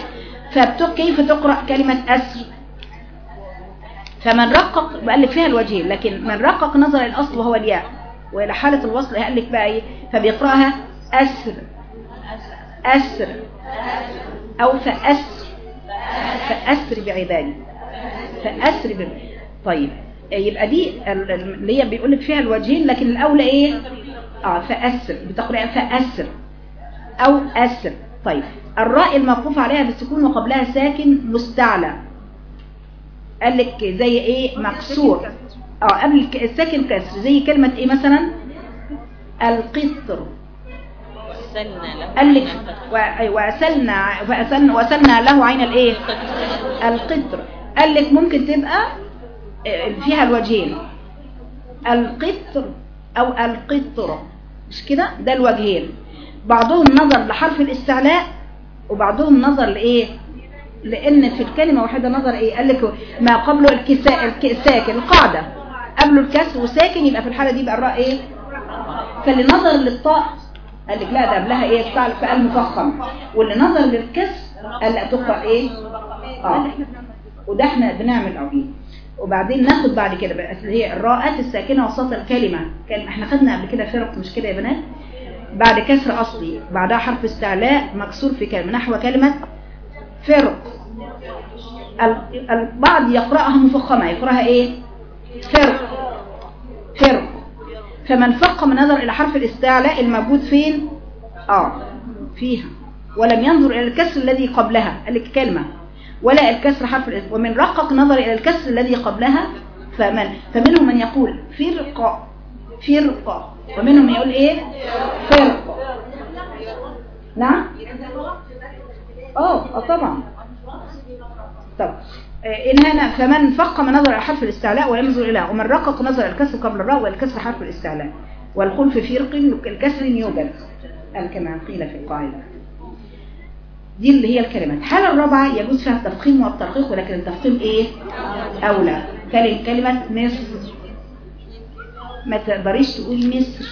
فبت كيف تقرأ كلمة أسر؟ فمن رقق بقى لك فيها الوجهين لكن من رقق نظر الأصل وهو الياء. وإلى حالة الوصل قال لك بقى إيه؟ فبيقرأها أسر. أسر. أو فأسر. فأسر بعبادي. فأسر بعبادي طيب. يبقى دي ال- ال- اللي هي بيقول لك فيها الوجهين لكن الأولى إيه؟ آه فأسر. بتقراها فأسر. أو أسر. طيب. الراء الموقوف عليها بالسكون وقبلها ساكن مستعلى. قال لك زي إيه؟ مكسور. آه قبل الساكن كسر. زي كلمة إيه مثلا؟ القطر. وصلنا له. قال لك وأسلنا وأسلنا, وأسلنا له عين الإيه؟ القطر قال لك ممكن تبقى آه، فيها الوجهين. القطر أو القطر مش كده؟ ده الوجهين. بعضهم نظر لحرف الاستعلاء وبعضهم نظر لإيه؟ لأن في الكلمة واحدة نظر إيه؟ قال لك ما قبله الكساء الك- الساكن القاعدة. قبله الكسر وساكن يبقى في الحالة دي يبقى الراء إيه؟ فاللي نظر للطاء قال لك لا ده قبلها إيه؟ فعل فقال مفخم واللي نظر للكسر قال لا تقرأ إيه؟ آه. وده إحنا بنعمل اوي وبعدين ناخد بعد كده بقى اللي هي الراءات الساكنة وسط الكلمة. كان إحنا خدنا قبل كده فرق مش كده يا بنات؟ بعد كسر أصلي بعدها حرف استعلاء مكسور في كلمة نحو كلمة فرق. ال- البعض يقرأها مفخمة يقرأها إيه؟ فرق. فمن فقم نظر إلى حرف الاستعلاء الموجود فين؟ آه فيها. ولم ينظر إلى الكسر الذي قبلها قال لك كلمة. ولا الكسر حرف ومن رقق نظر إلى الكسر الذي قبلها فمن فمنهم من يقول فرقة فرقة ومنهم يقول إيه؟ فرقة نعم؟ آه آه طبعا. آه، إن هنا فمن فقم نظر حرف الاستعلاء ولم ينظر إلى ومن رقق نظر الكسر قبل الراء والكسر حرف الاستعلاء. والخلف في رق الكسر يوجد. كما قيل في القاعدة. دي اللي هي الكلمات. الحالة الرابعة يجوز فيها التفخيم والترقيق ولكن التفخيم إيه؟ أولى. كلمة كلمة مصر ما تقدريش تقولي مصر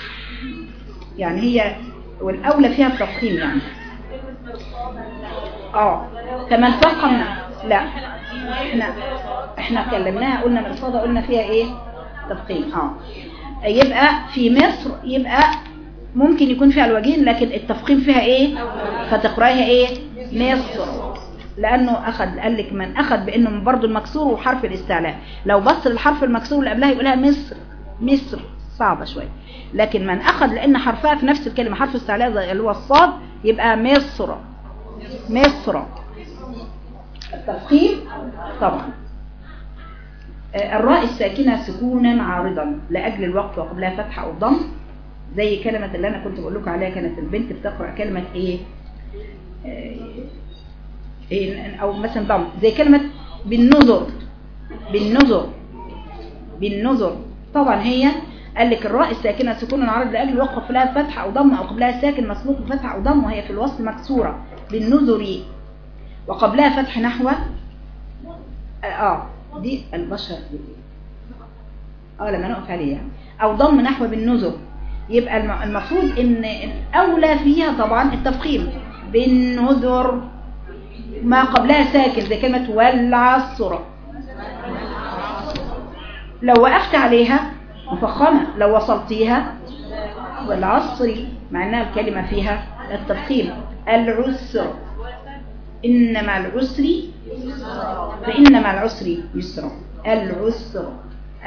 يعني هي والأولى فيها التفخيم يعني. آه. فمن فقم لا. إحنا إحنا كلمناها قلنا مرصادة قلنا فيها إيه؟ تفخيم آه. يبقى في مصر يبقى ممكن يكون فيها الوجين لكن التفخيم فيها إيه؟ فتقراها إيه؟ مصر. لأنه أخذ قال لك من أخذ بأنه برضه المكسور وحرف الاستعلاء. لو بص الحرف المكسور اللي قبلها يقولها مصر. مصر. صعبة شوية. لكن من أخذ لأن حرفها في نفس الكلمة حرف استعلاء اللي هو الصاد يبقى مصر. مصر. التفخيم. طبعا. آه، الراء الساكنة سكونا عارضا لأجل الوقت وقبلها فتحة أو ضم. زي كلمة اللي أنا كنت بقول لكم عليها كانت البنت بتقرأ كلمة إيه؟ آه، إيه أو مثلا ضم. زي كلمة بالنظر بالنظر بالنظر طبعا هي قال لك الراء الساكنة سكون عارض لأجل الوقت قبلها فتحة أو ضم أو قبلها ساكن مسبوق بفتحة أو ضم وهي في الوصل مكسورة. بالنذر. وقبلها فتح نحو آه دي البشر. دي. آه لما نقف عليها. أو ضم نحو بالنذر يبقى الم- المفروض إن الأولى فيها طبعا التفخيم. بالنذر ما قبلها ساكن زي كلمة والعصر لو وقفت عليها مفخمة. لو وصلتيها والعصر مع إنها الكلمة فيها التفخيم. العسر. إن مع العسر فإن مع العسر يسرا. العسر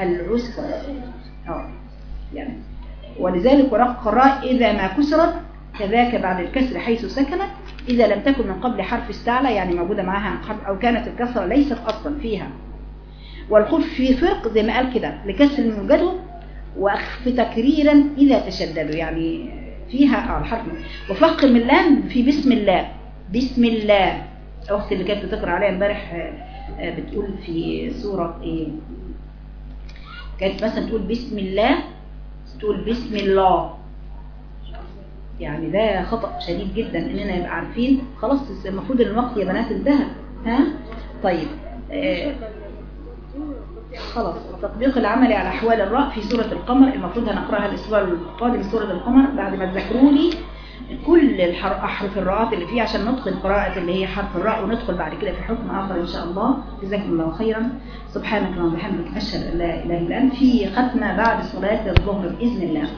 العسر. آه. يعني. ولذلك ورق الراء إذا ما كسرت كذاك بعد الكسر حيث سكنت إذا لم تكن من قبل حرف استعلى يعني موجودة حرف أو كانت الكسرة ليست أصلا فيها. والخلف في فرق زي ما قال كده لكسر يوجده وأخف تكريرا إذا تشددوا يعني فيها آه الحرف. وفخم اللام في بسم الله. بسم الله. أختي اللي كانت بتقرأ عليها امبارح آه، آه، بتقول في سورة إيه؟ كانت مثلا تقول بسم الله تقول بسم الله. يعني ده خطأ شديد جدا إننا نبقى عارفين خلاص المفروض إن الوقت يا بنات انتهى. ها؟ طيب آه خلاص. التطبيق العملي على أحوال الراء في سورة القمر المفروض هنقرأها الأسبوع القادم سورة القمر. بعد ما تذكروا لي كل احرف الراءات اللي فيه عشان ندخل قراءة اللي هي حرف الراء وندخل بعد كده في حكم آخر إن شاء الله. جزاكم الله خيرا. سبحانك اللهم وبحمدك أشهد أن لا إله إلا أنت. في ختمة بعد صلاة الظهر بإذن الله.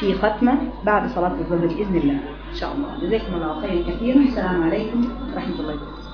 في ختمة بعد صلاة الظهر بإذن الله إن شاء الله. جزاكم الله خيرا كثيرا. السلام عليكم ورحمة الله وبركاته.